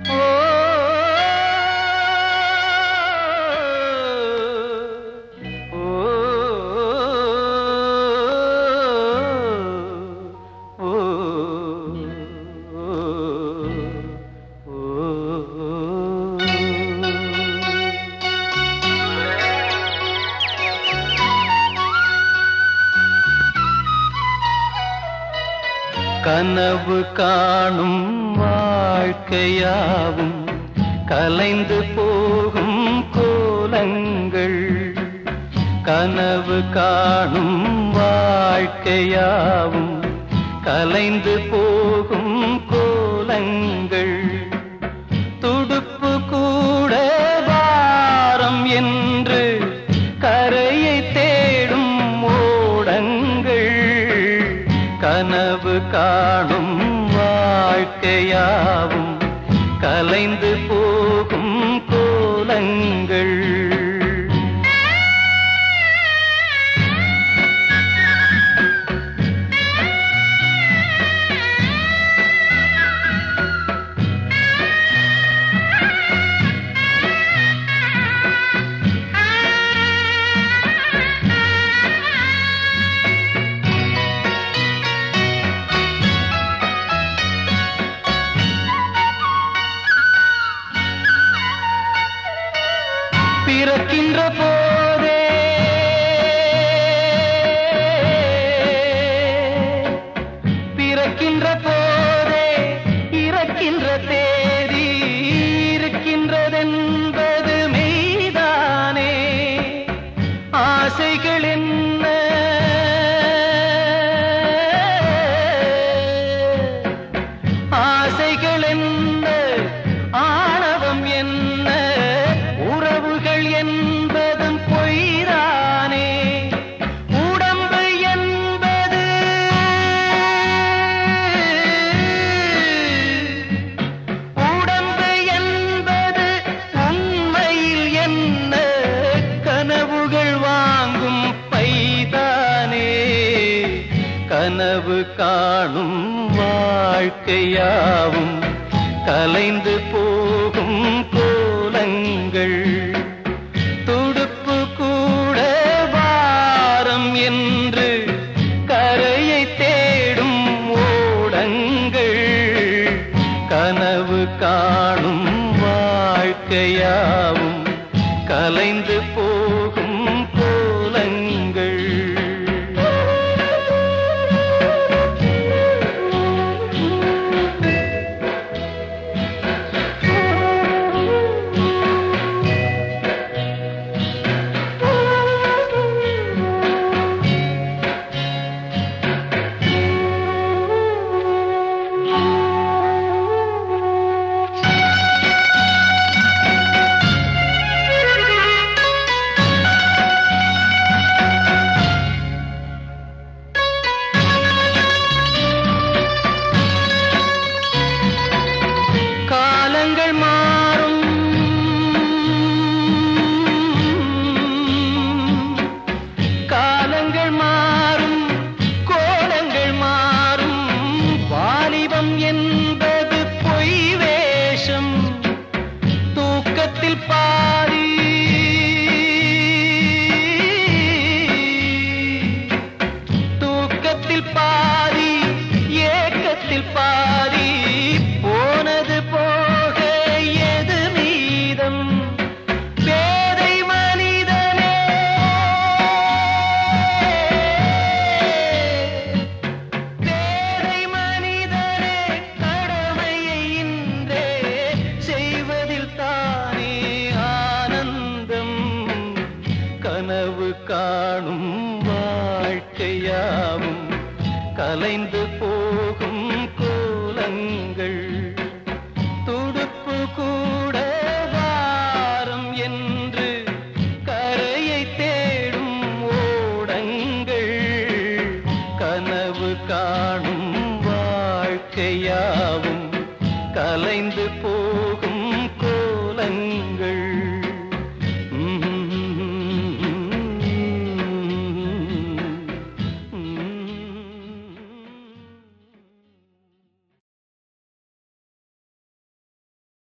Oh. கனவு காணும் வாழ்க்கையாவும் கலைந்து போகும் கோலங்கள். கனவு காணும் வாழ்க்கையாவும் கலைந்து போகும் கோலங்கள். கனவு காணும் வாழ்க்கையாவும் கலைந்து போகும் கோலங்கள். பிறக்கின்ற போதே. பிறக்கின்ற போதே இறக்கின்ற தேதி இருக்கின்றதென்பது மெய்தானே. ஆசைகள் என்ன காணும் வாழ்க்கையாவும் கலைந்து போகும் கோலங்கள். துடுப்பு கூட வாரம் என்று கரையை தேடும் ஓடங்கள். கனவு காணும் வாழ்க்கையாவும் கலைந்து ஏக்கத்தில் பாதி ஏக்கத்தில் பாதி. கலைந்து போகும் கோலங்கள். துடுப்பு கூட வாரம் என்று கரையை தேடும் ஓடங்கள். கனவு காணும் வாழ்க்கையாவும் கலைந்து போ